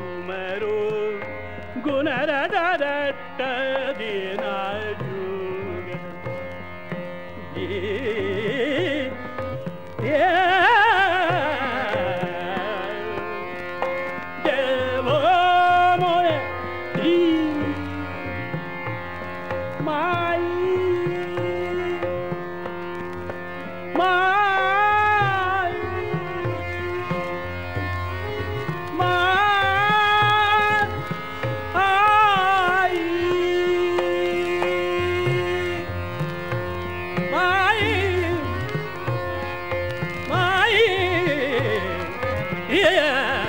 ಕುಮರು ಗುಣರ ದಿನಾಯ Yeah.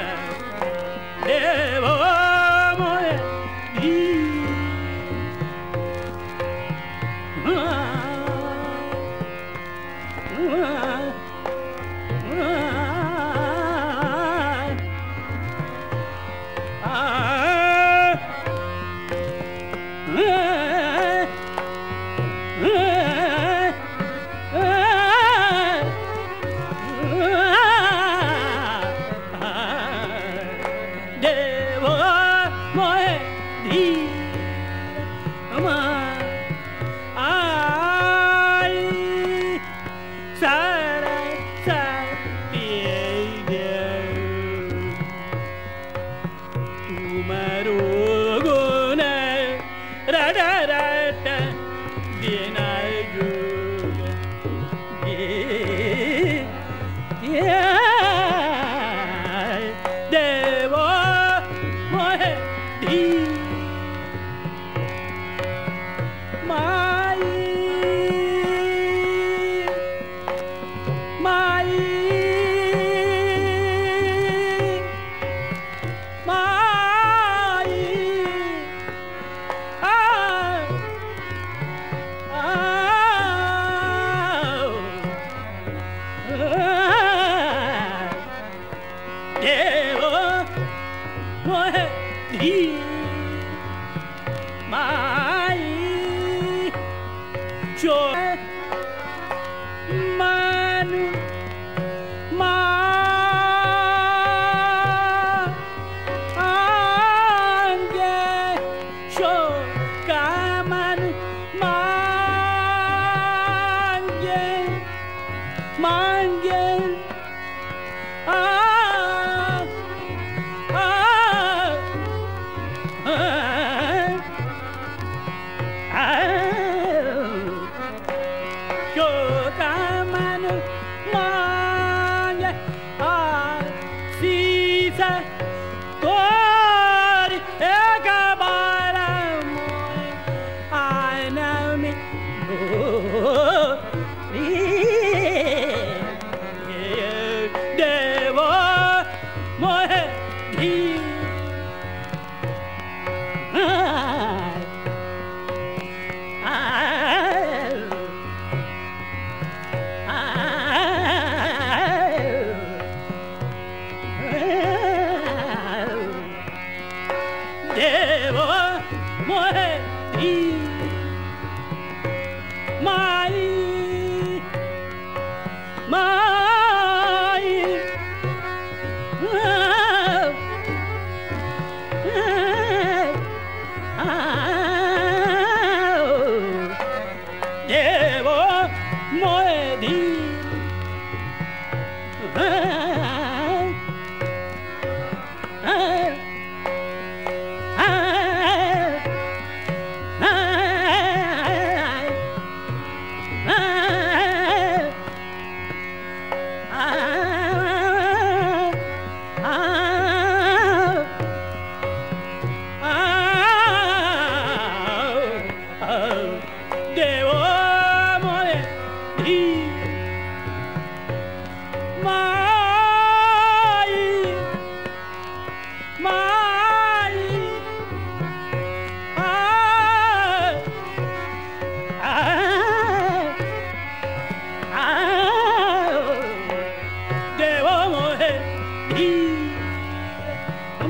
Mas Ah muerte.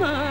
mama.